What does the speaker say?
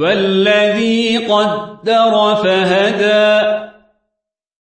والذي قدر فهدى